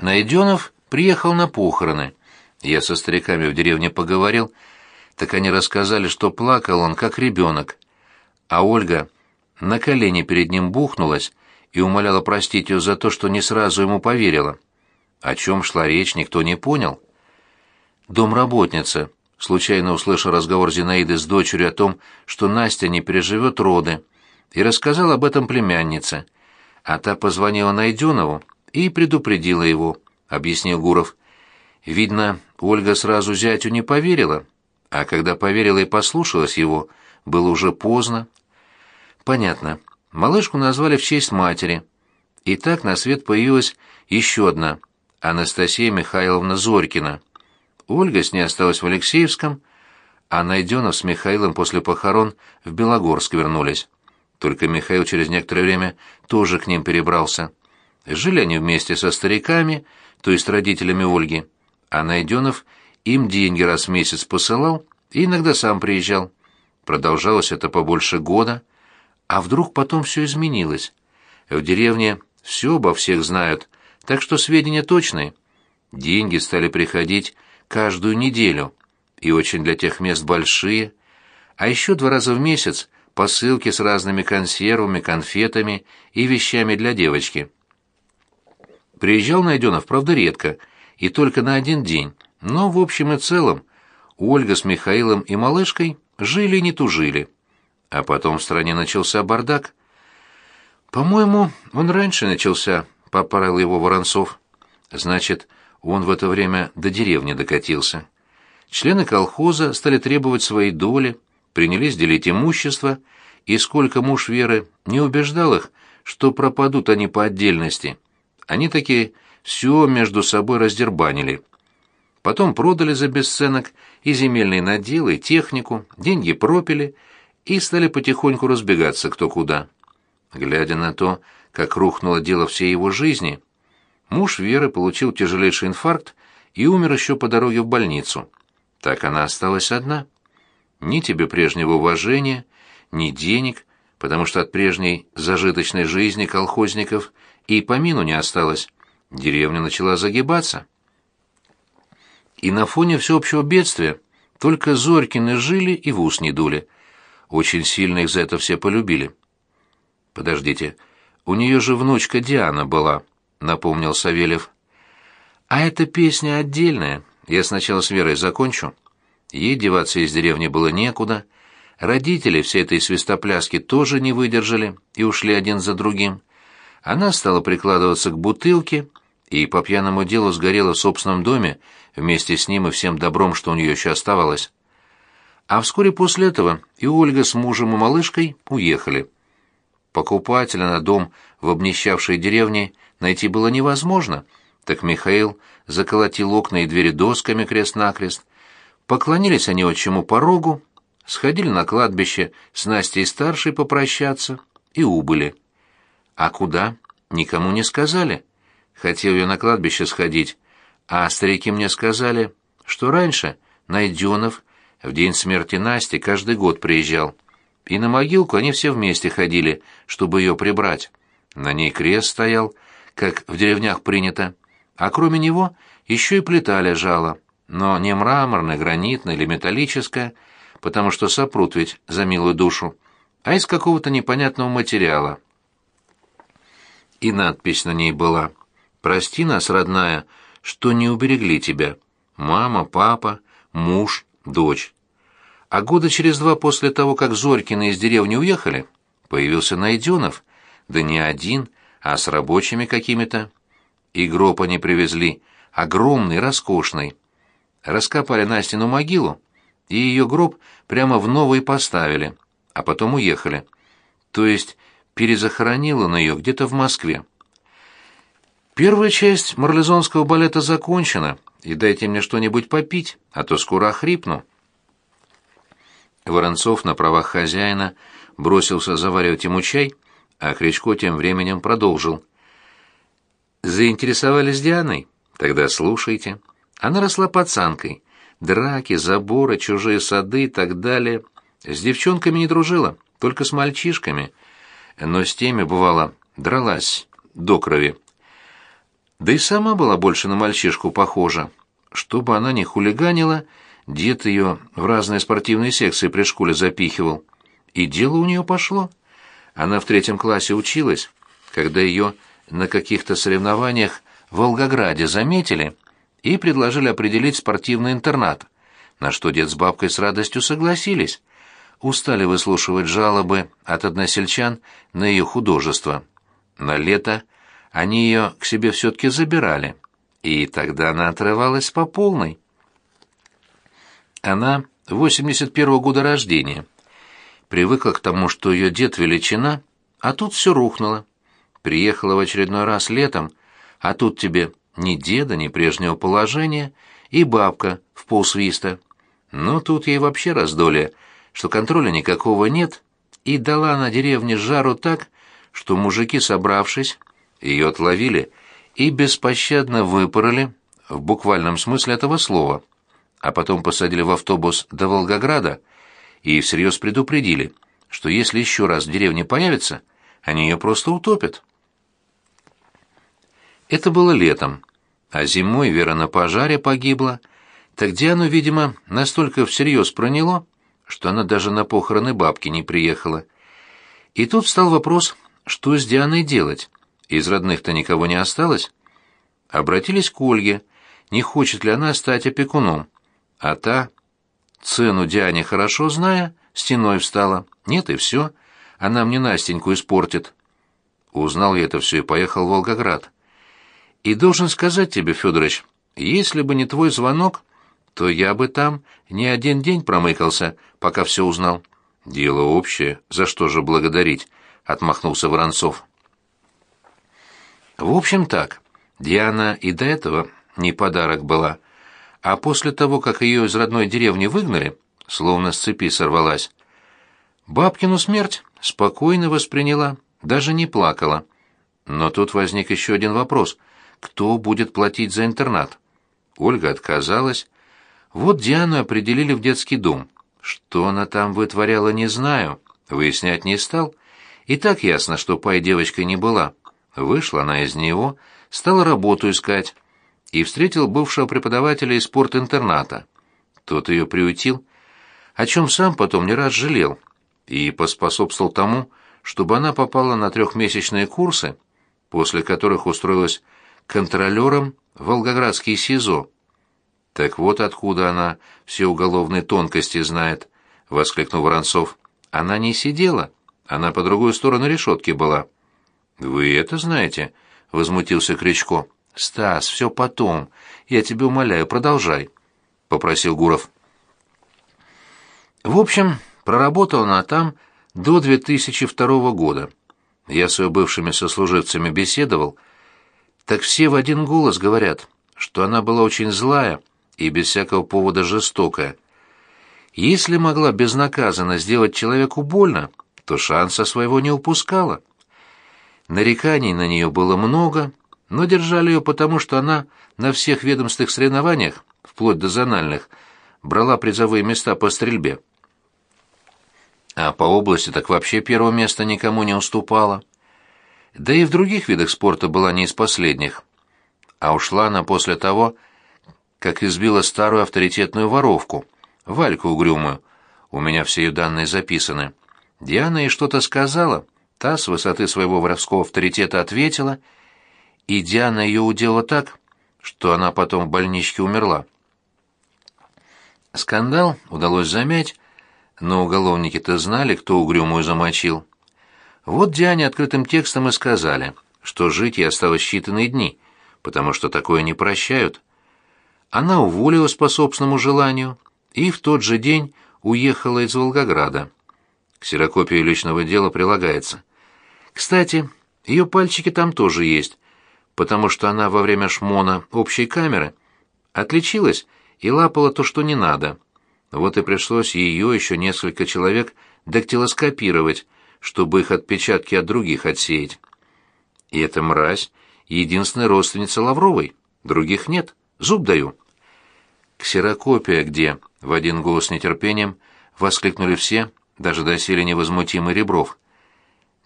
Найденов приехал на похороны. Я со стариками в деревне поговорил, так они рассказали, что плакал он, как ребенок. А Ольга на колени перед ним бухнулась и умоляла простить ее за то, что не сразу ему поверила. О чем шла речь, никто не понял. Домработница, случайно услышал разговор Зинаиды с дочерью о том, что Настя не переживет роды, и рассказал об этом племяннице. А та позвонила Найденову и предупредила его, объяснил Гуров. Видно, Ольга сразу зятю не поверила, а когда поверила и послушалась его, было уже поздно. Понятно. Малышку назвали в честь матери. И так на свет появилась еще одна, Анастасия Михайловна Зорькина. Ольга с ней осталась в Алексеевском, а Найденов с Михаилом после похорон в Белогорск вернулись. Только Михаил через некоторое время тоже к ним перебрался. Жили они вместе со стариками, то есть родителями Ольги, а Найденов им деньги раз в месяц посылал и иногда сам приезжал. Продолжалось это побольше года, а вдруг потом все изменилось. В деревне все обо всех знают, так что сведения точные. Деньги стали приходить каждую неделю, и очень для тех мест большие, а еще два раза в месяц посылки с разными консервами, конфетами и вещами для девочки. Приезжал Найденов, правда, редко, и только на один день, но в общем и целом Ольга с Михаилом и малышкой жили и не тужили. А потом в стране начался бардак. «По-моему, он раньше начался», — поправил его Воронцов. «Значит, он в это время до деревни докатился». Члены колхоза стали требовать своей доли, принялись делить имущество, и сколько муж Веры не убеждал их, что пропадут они по отдельности, они таки все между собой раздербанили. Потом продали за бесценок и земельные наделы, и технику, деньги пропили и стали потихоньку разбегаться кто куда. Глядя на то, как рухнуло дело всей его жизни, муж Веры получил тяжелейший инфаркт и умер еще по дороге в больницу. Так она осталась одна. Ни тебе прежнего уважения, ни денег, потому что от прежней зажиточной жизни колхозников и помину не осталось. Деревня начала загибаться. И на фоне всеобщего бедствия только Зорькины жили и в ус не дули. Очень сильно их за это все полюбили. Подождите, у нее же внучка Диана была, напомнил Савельев. А эта песня отдельная. Я сначала с Верой закончу. Ей деваться из деревни было некуда. Родители всей этой свистопляски тоже не выдержали и ушли один за другим. Она стала прикладываться к бутылке и по пьяному делу сгорела в собственном доме вместе с ним и всем добром, что у нее еще оставалось. А вскоре после этого и Ольга с мужем и малышкой уехали. Покупателя на дом в обнищавшей деревне найти было невозможно, так Михаил заколотил окна и двери досками крест-накрест. Поклонились они отчему порогу, сходили на кладбище с Настей старшей попрощаться и убыли. А куда? Никому не сказали. Хотел я на кладбище сходить, а старики мне сказали, что раньше Найденов в день смерти Насти каждый год приезжал. И на могилку они все вместе ходили, чтобы ее прибрать. На ней крест стоял, как в деревнях принято, а кроме него еще и плита лежала, но не мраморная, гранитная или металлическая, потому что сопрут ведь за милую душу, а из какого-то непонятного материала. И надпись на ней была «Прости нас, родная, что не уберегли тебя. Мама, папа, муж, дочь». А года через два после того, как Зорькины из деревни уехали, появился Найденов, да не один, а с рабочими какими-то. И гроб они привезли, огромный, роскошный. Раскопали Настину могилу, и ее гроб прямо в новый поставили, а потом уехали. То есть перезахоронила на ее где-то в Москве. Первая часть марлезонского балета закончена, и дайте мне что-нибудь попить, а то скоро охрипну. Воронцов на правах хозяина бросился заваривать ему чай, а Кричко тем временем продолжил. «Заинтересовались Дианой? Тогда слушайте. Она росла пацанкой. Драки, заборы, чужие сады и так далее. С девчонками не дружила, только с мальчишками. Но с теми, бывало, дралась до крови. Да и сама была больше на мальчишку похожа. Чтобы она не хулиганила, дед ее в разные спортивные секции при школе запихивал. И дело у нее пошло. Она в третьем классе училась, когда ее на каких-то соревнованиях в Волгограде заметили и предложили определить спортивный интернат, на что дед с бабкой с радостью согласились. Устали выслушивать жалобы от односельчан на ее художество. На лето они ее к себе все-таки забирали, и тогда она отрывалась по полной. Она 81-го года рождения. Привыкла к тому, что ее дед величина, а тут все рухнуло. Приехала в очередной раз летом, а тут тебе ни деда, ни прежнего положения, и бабка в полсвиста. Но тут ей вообще раздолье, что контроля никакого нет, и дала на деревне жару так, что мужики, собравшись, ее отловили и беспощадно выпороли в буквальном смысле этого слова, а потом посадили в автобус до Волгограда и всерьез предупредили, что если еще раз в деревне появится, они ее просто утопят. Это было летом, а зимой Вера на пожаре погибла, так Диану, видимо, настолько всерьез проняло, что она даже на похороны бабки не приехала. И тут встал вопрос, что с Дианой делать. Из родных-то никого не осталось. Обратились к Ольге, не хочет ли она стать опекуном. А та, цену Диане хорошо зная, стеной встала. Нет, и все. Она мне Настеньку испортит. Узнал я это все и поехал в Волгоград. И должен сказать тебе, Федорович, если бы не твой звонок, то я бы там не один день промыкался, пока все узнал. Дело общее, за что же благодарить, отмахнулся Воронцов. В общем так, Диана и до этого не подарок была, а после того, как ее из родной деревни выгнали, словно с цепи сорвалась. Бабкину смерть спокойно восприняла, даже не плакала. Но тут возник еще один вопрос — кто будет платить за интернат. Ольга отказалась. Вот Диану определили в детский дом. Что она там вытворяла, не знаю. Выяснять не стал. И так ясно, что пай девочкой не была. Вышла она из него, стала работу искать. И встретил бывшего преподавателя из спортинтерната. Тот ее приютил, о чем сам потом не раз жалел. И поспособствовал тому, чтобы она попала на трехмесячные курсы, после которых устроилась контролером в Волгоградский СИЗО. Так вот откуда она все уголовные тонкости знает, воскликнул Воронцов. Она не сидела, она по другую сторону решетки была. Вы это знаете? возмутился Кричко. Стас, все потом. Я тебя умоляю, продолжай, попросил Гуров. В общем, проработала она там до 2002 года. Я с ее бывшими сослуживцами беседовал, так все в один голос говорят, что она была очень злая и без всякого повода жестокая. Если могла безнаказанно сделать человеку больно, то шанса своего не упускала. Нареканий на нее было много, но держали ее потому, что она на всех ведомственных соревнованиях, вплоть до зональных, брала призовые места по стрельбе. А по области так вообще первое место никому не уступала да и в других видах спорта была не из последних. А ушла она после того, как избила старую авторитетную воровку, Вальку Угрюмую. У меня все ее данные записаны. Диана ей что-то сказала, та с высоты своего воровского авторитета ответила, и Диана ее удела так, что она потом в больничке умерла. Скандал удалось замять, но уголовники-то знали, кто Угрюмую замочил. Вот Диане открытым текстом и сказали, что жить ей осталось считанные дни, потому что такое не прощают. Она уволилась по собственному желанию и в тот же день уехала из Волгограда. Ксерокопия личного дела прилагается. Кстати, ее пальчики там тоже есть, потому что она во время шмона общей камеры отличилась и лапала то, что не надо. Вот и пришлось ее еще несколько человек дактилоскопировать, чтобы их отпечатки от других отсеять. И эта мразь — единственная родственница Лавровой, других нет, зуб даю. «Ксерокопия где?» — в один голос с нетерпением воскликнули все, даже доселе невозмутимый Ребров.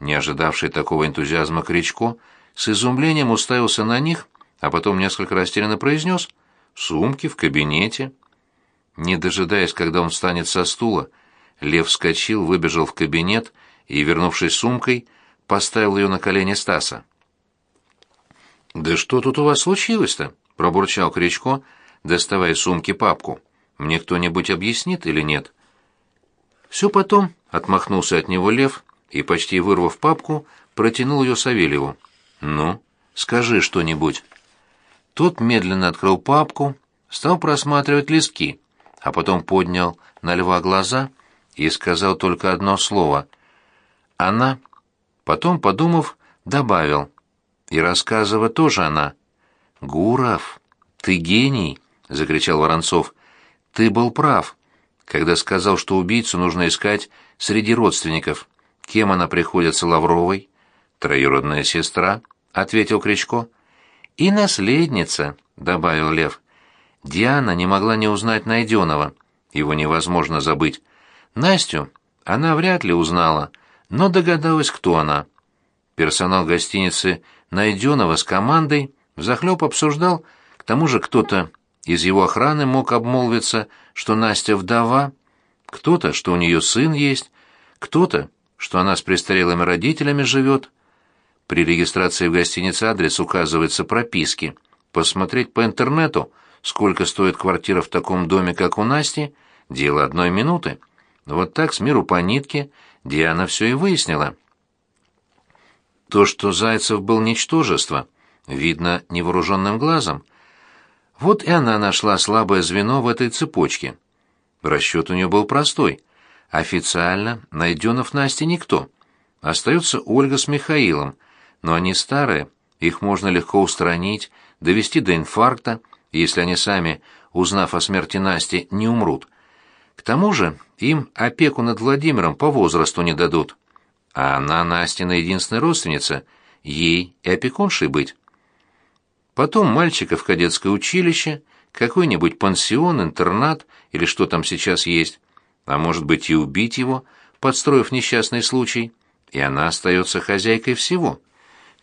Не ожидавший такого энтузиазма Кричко с изумлением уставился на них а потом несколько растерянно произнес «В сумке, в кабинете». Не дожидаясь, когда он встанет со стула, Лев вскочил, выбежал в кабинет и, вернувшись сумкой, поставил ее на колени Стаса. «Да что тут у вас случилось-то?» — пробурчал Кричко, доставая из сумки папку. «Мне кто-нибудь объяснит или нет?» «Все потом», — отмахнулся от него Лев и, почти вырвав папку, протянул ее Савельеву. «Ну, скажи что-нибудь». Тот медленно открыл папку, стал просматривать листки, а потом поднял на льва глаза и сказал только одно слово. «Она». Потом, подумав, добавил. «И рассказывая тоже она». «Гуров, ты гений!» — закричал Воронцов. «Ты был прав, когда сказал, что убийцу нужно искать среди родственников. Кем она приходится Лавровой?» «Троюродная сестра», — ответил Кричко. «И наследница», — добавил Лев. Диана не могла не узнать Найденова. Его невозможно забыть. Настю она вряд ли узнала, но догадалась, кто она. Персонал гостиницы Найденова с командой взахлеб обсуждал, к тому же кто-то из его охраны мог обмолвиться, что Настя вдова, кто-то, что у нее сын есть, кто-то, что она с престарелыми родителями живет. При регистрации в гостинице адрес указывается прописки. Посмотреть по интернету, сколько стоит квартира в таком доме, как у Насти, дело одной минуты. Вот так с миру по нитке Диана все и выяснила. То, что Зайцев был ничтожество, видно невооруженным глазом. Вот и она нашла слабое звено в этой цепочке. Расчет у нее был простой. Официально Найденов Насте никто. Остается Ольга с Михаилом, но они старые, их можно легко устранить, довести до инфаркта, если они сами, узнав о смерти Насти, не умрут. К тому же им опеку над Владимиром по возрасту не дадут. А она Настина единственная родственница, ей и опекуншей быть. Потом мальчика в кадетское училище, какой-нибудь пансион, интернат или что там сейчас есть, а может быть и убить его, подстроив несчастный случай, и она остается хозяйкой всего.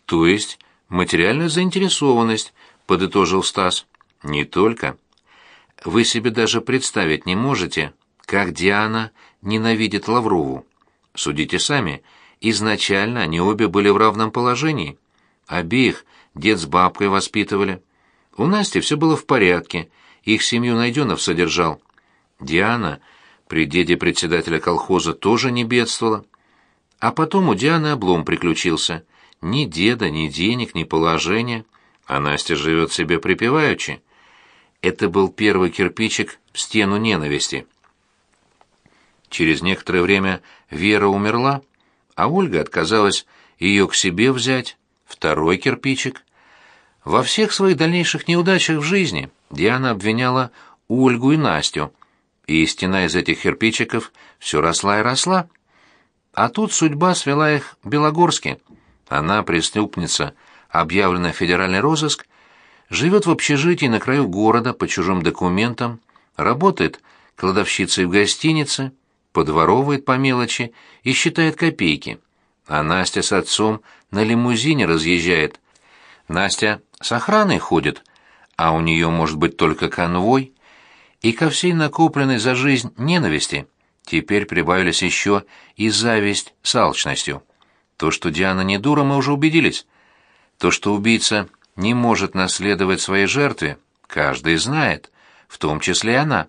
То есть материальная заинтересованность, подытожил Стас. Не только. Вы себе даже представить не можете, как Диана ненавидит Лаврову. Судите сами, изначально они обе были в равном положении. Обеих дед с бабкой воспитывали. У Насти все было в порядке, их семью Найденов содержал. Диана при деде председателя колхоза тоже не бедствовала. А потом у Дианы облом приключился. Ни деда, ни денег, ни положения. А Настя живет себе припеваючи. Это был первый кирпичик в стену ненависти. Через некоторое время Вера умерла, а Ольга отказалась ее к себе взять, второй кирпичик. Во всех своих дальнейших неудачах в жизни Диана обвиняла Ольгу и Настю, и стена из этих кирпичиков все росла и росла. А тут судьба свела их Белогорске. Она, преступница, объявленная в федеральный розыск, живет в общежитии на краю города по чужим документам, работает кладовщицей в гостинице, подворовывает по мелочи и считает копейки. А Настя с отцом на лимузине разъезжает. Настя с охраной ходит, а у нее может быть только конвой. И ко всей накопленной за жизнь ненависти теперь прибавились еще и зависть с алчностью. То, что Диана не дура, мы уже убедились. То, что убийца не может наследовать своей жертве, каждый знает, в том числе и она.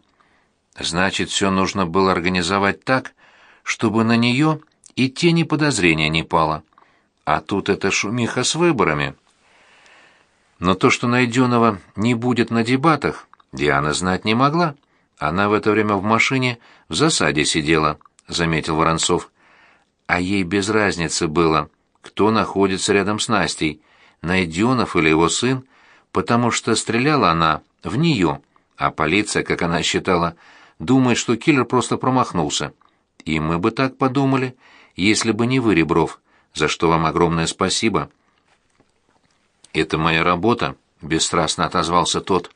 Значит, все нужно было организовать так, чтобы на нее и тени подозрения не пало. А тут эта шумиха с выборами. Но то, что Найденова не будет на дебатах, Диана знать не могла. Она в это время в машине в засаде сидела, заметил Воронцов. А ей без разницы было, кто находится рядом с Настей, Найденов или его сын, потому что стреляла она в нее, а полиция, как она считала, думает, что киллер просто промахнулся. И мы бы так подумали, если бы не вы, Ребров, за что вам огромное спасибо. «Это моя работа», — бесстрастно отозвался тот.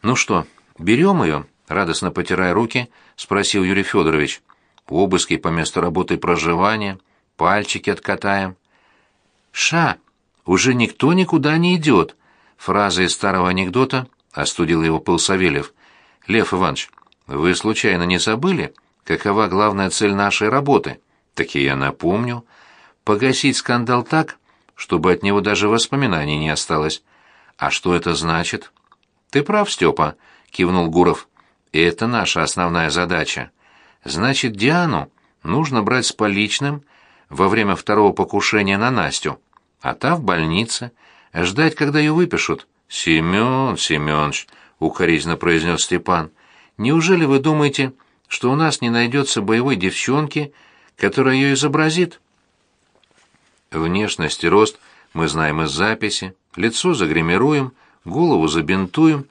«Ну что, берем ее?» — радостно потирая руки, спросил Юрий Федорович. «Обыски по месту работы и проживания, пальчики откатаем». «Ша, уже никто никуда не идет», — Фраза из старого анекдота остудил его пыл Савельев. «Лев Иванович, вы случайно не забыли, какова главная цель нашей работы?» «Так и я напомню. Погасить скандал так, чтобы от него даже воспоминаний не осталось. А что это значит?» «Ты прав, Степа», — кивнул Гуров. «И это наша основная задача. Значит, Диану нужно брать с поличным во время второго покушения на Настю, а та в больнице, ждать, когда ее выпишут. «Семен Семенович», — укоризненно произнес Степан, — «неужели вы думаете, что у нас не найдется боевой девчонки, которая ее изобразит?» Внешность и рост мы знаем из записи, лицо загримируем, голову забинтуем,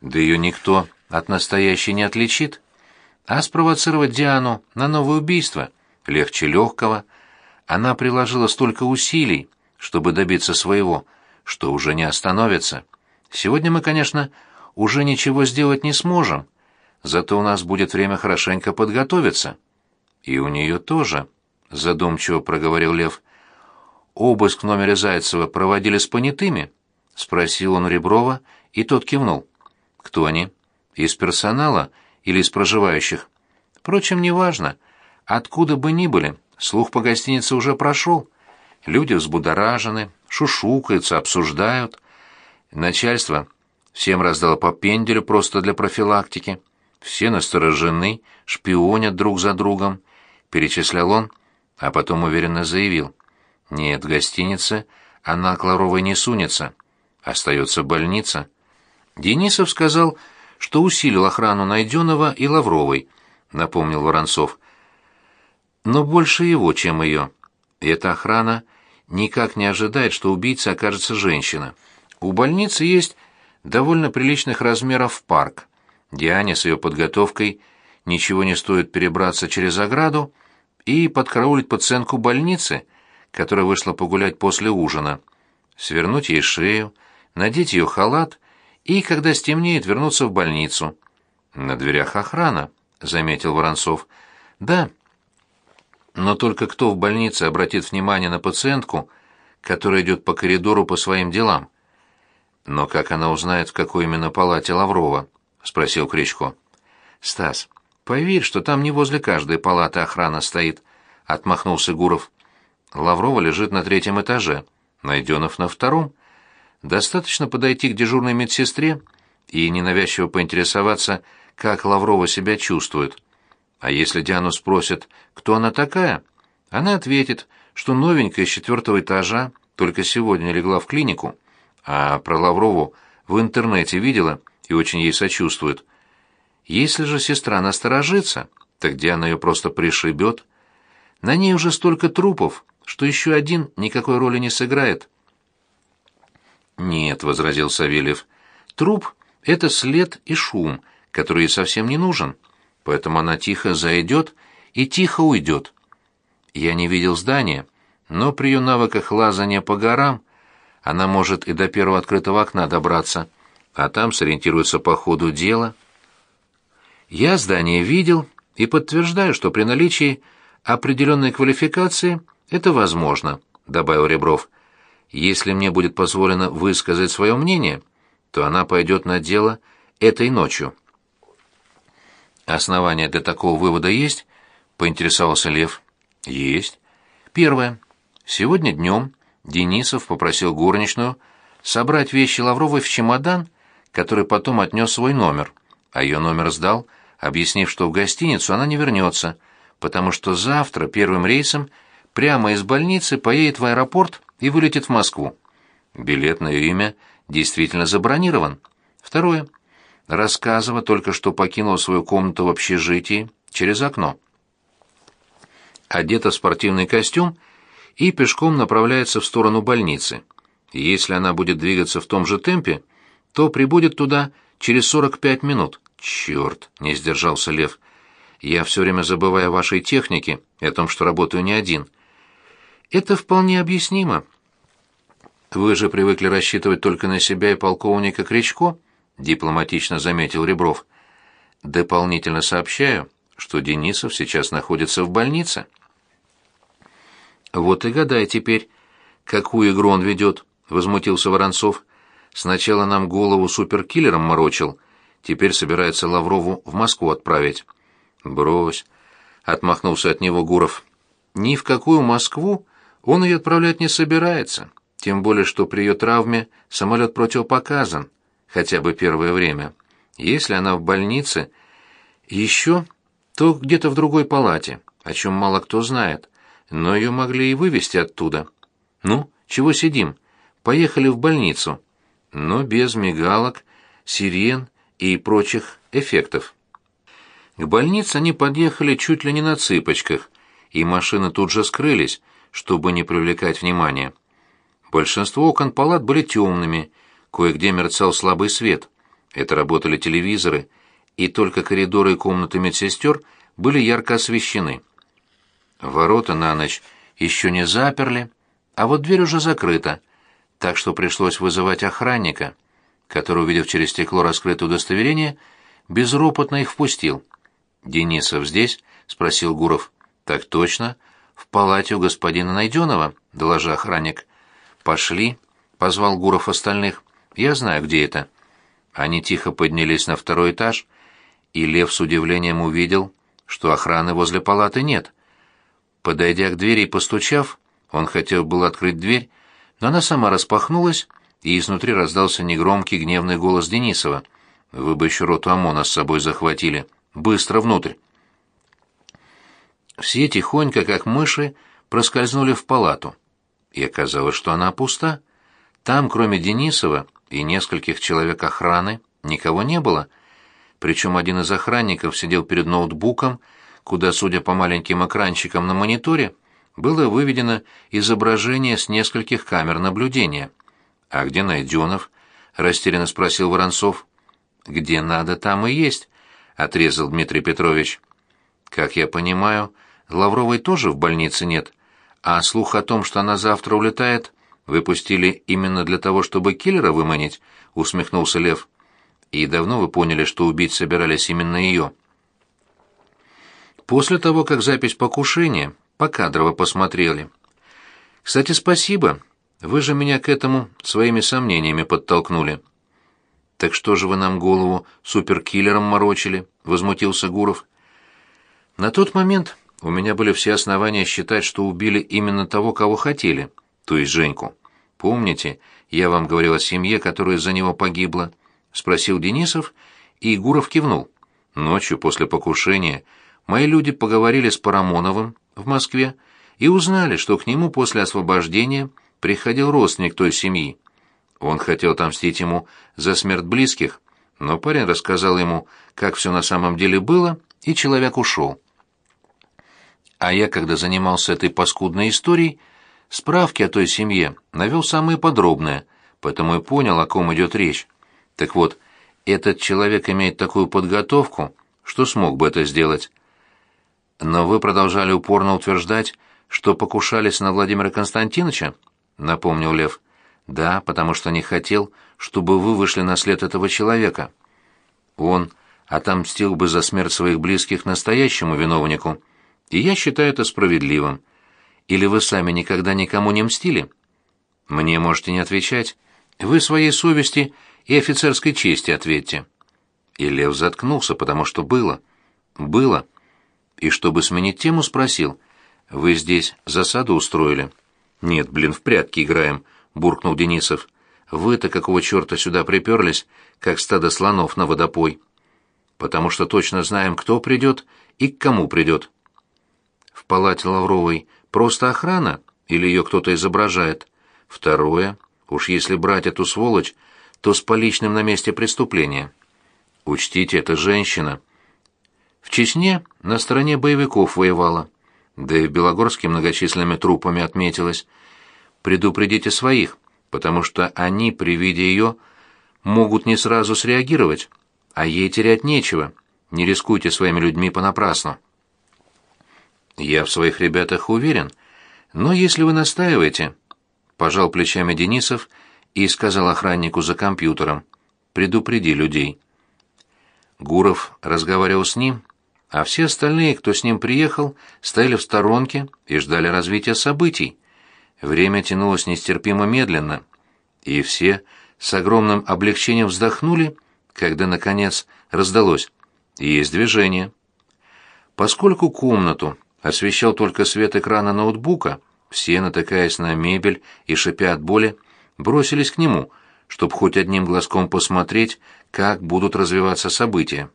да ее никто от настоящей не отличит. А спровоцировать Диану на новое убийство легче легкого. Она приложила столько усилий, чтобы добиться своего, что уже не остановится. Сегодня мы, конечно, уже ничего сделать не сможем, зато у нас будет время хорошенько подготовиться. И у нее тоже, задумчиво проговорил Лев. Обыск в номере Зайцева проводили с понятыми? Спросил он Реброва, и тот кивнул. Кто они? Из персонала или из проживающих? Впрочем, неважно. Откуда бы ни были, слух по гостинице уже прошел. Люди взбудоражены, шушукаются, обсуждают. Начальство всем раздало по пенделю просто для профилактики. Все насторожены, шпионят друг за другом, перечислял он, а потом уверенно заявил. Нет, в гостинице она к Ларовой не сунется. Остается больница. Денисов сказал, что усилил охрану Найденова и Лавровой, напомнил Воронцов. Но больше его, чем ее. Эта охрана никак не ожидает, что убийца окажется женщина. У больницы есть довольно приличных размеров парк. Диане с ее подготовкой ничего не стоит перебраться через ограду и подкараулить пациентку больницы, которая вышла погулять после ужина, свернуть ей шею, надеть ее халат и, когда стемнеет, вернуться в больницу. «На дверях охрана», — заметил Воронцов. «Да». Но только кто в больнице обратит внимание на пациентку, которая идет по коридору по своим делам? Но как она узнает, в какой именно палате Лаврова? Спросил Кричко. Стас, поверь, что там не возле каждой палаты охрана стоит, отмахнулся Гуров. Лаврова лежит на третьем этаже, Найденов на втором. Достаточно подойти к дежурной медсестре и ненавязчиво поинтересоваться, как Лаврова себя чувствует. А если Диану спросят, кто она такая, она ответит, что новенькая из четвертого этажа только сегодня легла в клинику, а про Лаврову в интернете видела и очень ей сочувствует. Если же сестра насторожится, так Диана ее просто пришибет. На ней уже столько трупов, что еще один никакой роли не сыграет. «Нет», — возразил Савельев, — «труп — это след и шум, который ей совсем не нужен, поэтому она тихо зайдет и тихо уйдет. Я не видел здания, но при ее навыках лазания по горам она может и до первого открытого окна добраться, а там сориентируется по ходу дела. Я здание видел и подтверждаю, что при наличии определенной квалификации это возможно, добавил Ребров. Если мне будет позволено высказать свое мнение, то она пойдет на дело этой ночью. Основания для такого вывода есть? поинтересовался Лев. Есть. Первое. Сегодня днем Денисов попросил горничную собрать вещи Лавровой в чемодан, который потом отнес свой номер, а ее номер сдал, объяснив, что в гостиницу она не вернется, потому что завтра первым рейсом прямо из больницы поедет в аэропорт и вылетит в Москву. Билет на ее имя действительно забронирован. Второе. Рассказова только что покинула свою комнату в общежитии через окно одета в спортивный костюм и пешком направляется в сторону больницы. Если она будет двигаться в том же темпе, то прибудет туда через 45 минут. Черт, не сдержался Лев. Я все время забываю о вашей технике и о том, что работаю не один. Это вполне объяснимо. Вы же привыкли рассчитывать только на себя и полковника Кричко, дипломатично заметил Ребров. Дополнительно сообщаю, что Денисов сейчас находится в больнице. Вот и гадай теперь, какую игру он ведет, — возмутился Воронцов. Сначала нам голову суперкиллером морочил, теперь собирается Лаврову в Москву отправить. Брось, отмахнулся от него Гуров. Ни в какую Москву он ее отправлять не собирается, тем более что при ее травме самолет противопоказан, хотя бы первое время. Если она в больнице, еще, то где-то в другой палате, о чем мало кто знает, но ее могли и вывести оттуда. Ну, чего сидим? Поехали в больницу, но без мигалок, сирен и прочих эффектов. К больнице они подъехали чуть ли не на цыпочках, и машины тут же скрылись, чтобы не привлекать внимания. Большинство окон палат были темными, кое-где мерцал слабый свет. Это работали телевизоры, и только коридоры и комнаты медсестер были ярко освещены. Ворота на ночь еще не заперли, а вот дверь уже закрыта, так что пришлось вызывать охранника, который, увидев через стекло раскрытое удостоверение, безропотно их впустил. «Денисов здесь?» — спросил Гуров. «Так точно. В палате у господина Найденова», — доложил охранник. «Пошли», — позвал Гуров остальных. «Я знаю, где это». Они тихо поднялись на второй этаж, и Лев с удивлением увидел, что охраны возле палаты нет. Подойдя к двери и постучав, он хотел было открыть дверь, но она сама распахнулась, и изнутри раздался негромкий гневный голос Денисова. «Вы бы еще роту ОМОНа с собой захватили. Быстро внутрь!» Все тихонько, как мыши, проскользнули в палату. И оказалось, что она пуста. Там, кроме Денисова и нескольких человек охраны, никого не было. Причем один из охранников сидел перед ноутбуком, куда, судя по маленьким экранчикам на мониторе, было выведено изображение с нескольких камер наблюдения. «А где Найденов?» — растерянно спросил Воронцов. «Где надо, там и есть», — отрезал Дмитрий Петрович. «Как я понимаю, Лавровой тоже в больнице нет, а слух о том, что она завтра улетает, выпустили именно для того, чтобы киллера выманить», — усмехнулся Лев. «И давно вы поняли, что убить собирались именно ее?» «После того, как запись покушения покадрово посмотрели. Кстати, спасибо. Вы же меня к этому своими сомнениями подтолкнули. Так что же вы нам голову суперкиллером морочили? возмутился Гуров. На тот момент у меня были все основания считать, что убили именно того, кого хотели, то есть Женьку. Помните, я вам говорил о семье, которая из-за него погибла? спросил Денисов, и Гуров кивнул. Ночью после покушения мои люди поговорили с Парамоновым, в Москве и узнали, что к нему после освобождения приходил родственник той семьи. Он хотел отомстить ему за смерть близких, но парень рассказал ему, как все на самом деле было, и человек ушел. А я, когда занимался этой паскудной историей, справки о той семье навел самые подробные, поэтому и понял, о ком идет речь. Так вот, этот человек имеет такую подготовку, что смог бы это сделать. Но вы продолжали упорно утверждать, что покушались на Владимира Константиновича? напомнил Лев. Да, потому что не хотел, чтобы вы вышли на след этого человека. Он отомстил бы за смерть своих близких настоящему виновнику, и я считаю это справедливым. Или вы сами никогда никому не мстили? Мне можете не отвечать. Вы своей совести и офицерской чести ответьте. И Лев заткнулся, потому что было. Было и, чтобы сменить тему, спросил, «Вы здесь засаду устроили?» «Нет, блин, в прятки играем», — буркнул Денисов. «Вы-то какого черта сюда приперлись, как стадо слонов на водопой?» «Потому что точно знаем, кто придет и к кому придет». «В палате Лавровой просто охрана или ее кто-то изображает?» «Второе. Уж если брать эту сволочь, то с поличным на месте преступления». «Учтите, это женщина», в Чечне на стороне боевиков воевала, да и в Белогорске многочисленными трупами отметилась. Предупредите своих, потому что они при виде ее могут не сразу среагировать, а ей терять нечего. Не рискуйте своими людьми понапрасну. Я в своих ребятах уверен, но если вы настаиваете, пожал плечами Денисов и сказал охраннику за компьютером: "Предупреди людей". Гуров разговаривал с ним, а все остальные, кто с ним приехал, стояли в сторонке и ждали развития событий. Время тянулось нестерпимо медленно, и все с огромным облегчением вздохнули, когда, наконец, раздалось «Есть движение». Поскольку комнату освещал только свет экрана ноутбука, все, натыкаясь на мебель и шипя от боли, бросились к нему, чтобы хоть одним глазком посмотреть, как будут развиваться события.